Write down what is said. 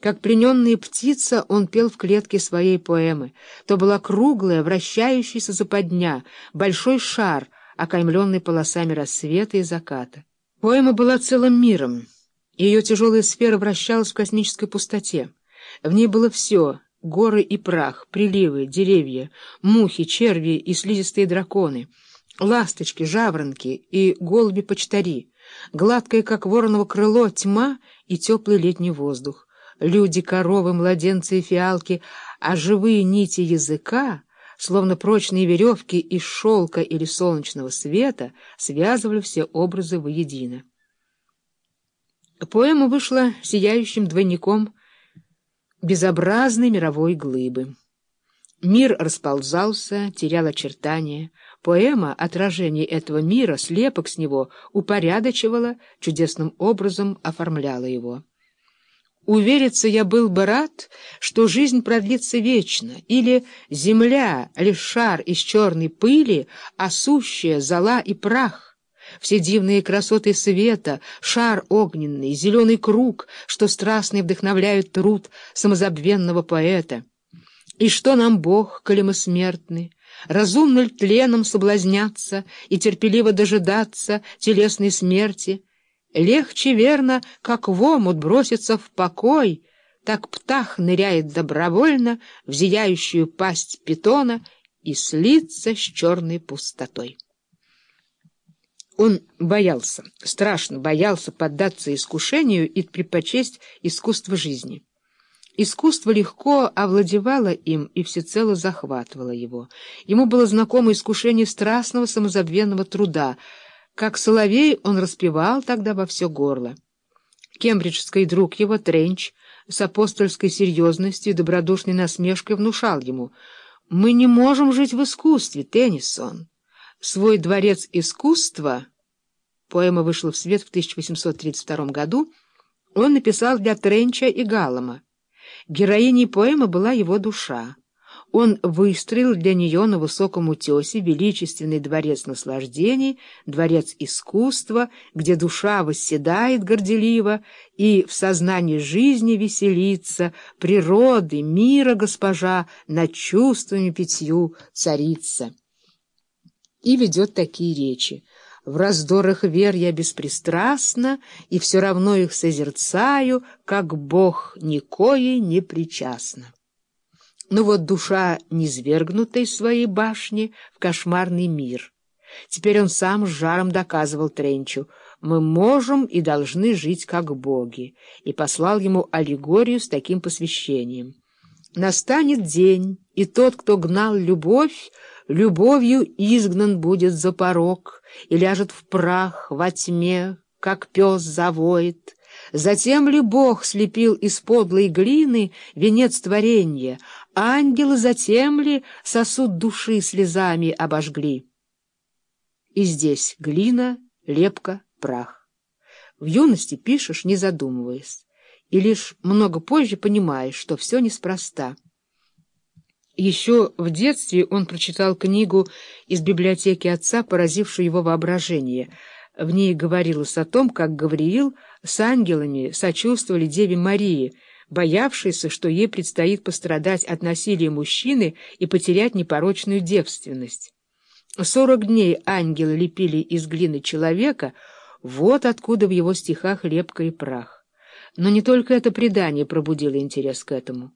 Как плененная птица он пел в клетке своей поэмы. То была круглая, вращающаяся западня, большой шар, окаймленный полосами рассвета и заката. Поэма была целым миром. Ее тяжелая сфера вращалась в космической пустоте. В ней было все — горы и прах, приливы, деревья, мухи, черви и слизистые драконы, ласточки, жаворонки и голуби-почтари, гладкое, как вороново крыло, тьма и теплый летний воздух люди, коровы, младенцы и фиалки, а живые нити языка, словно прочные веревки из шелка или солнечного света, связывали все образы воедино. Поэма вышла сияющим двойником безобразной мировой глыбы. Мир расползался, терял очертания. Поэма, отражение этого мира, слепок с него, упорядочивала, чудесным образом оформляла его. Увериться я был бы рад, что жизнь продлится вечно, или земля — лишь шар из черной пыли, а сущая — зола и прах. Все дивные красоты света, шар огненный, зеленый круг, что страстно вдохновляют труд самозабвенного поэта. И что нам Бог, коли мы смертны? Разумно ли тленом соблазняться и терпеливо дожидаться телесной смерти — Легче, верно, как в омут броситься в покой, так птах ныряет добровольно в зияющую пасть питона и слиться с черной пустотой. Он боялся, страшно боялся поддаться искушению и предпочесть искусство жизни. Искусство легко овладевало им и всецело захватывало его. Ему было знакомо искушение страстного самозабвенного труда — как соловей он распевал тогда во все горло. Кембриджский друг его, Тренч, с апостольской серьезностью и добродушной насмешкой внушал ему, «Мы не можем жить в искусстве, Теннисон. Свой дворец искусства...» Поэма вышла в свет в 1832 году. Он написал для Тренча и Галлама. Героиней поэмы была его душа он выстроил для нее на высоком утесе величественный дворец наслаждений, дворец искусства, где душа восседает горделиво и в сознании жизни веселится, природы, мира госпожа, над чувствами пятью царица. И ведет такие речи. В раздорах вер я беспристрастна, и все равно их созерцаю, как Бог никое не причастна. Но вот душа, низвергнутая из своей башни в кошмарный мир. Теперь он сам с жаром доказывал Тренчу, мы можем и должны жить как боги, и послал ему аллегорию с таким посвящением. Настанет день, и тот, кто гнал любовь, любовью изгнан будет за порог и ляжет в прах во тьме, как пес завоет. Затем ли Бог слепил из подлой глины венец творения, ангелы затем ли сосуд души слезами обожгли? И здесь глина, лепка, прах. В юности пишешь, не задумываясь, и лишь много позже понимаешь, что все неспроста. Еще в детстве он прочитал книгу из библиотеки отца, поразившую его воображение — в ней говорилось о том, как Гавриил с ангелами сочувствовали Деве Марии, боявшейся, что ей предстоит пострадать от насилия мужчины и потерять непорочную девственность. Сорок дней ангелы лепили из глины человека, вот откуда в его стихах лепка и прах. Но не только это предание пробудило интерес к этому.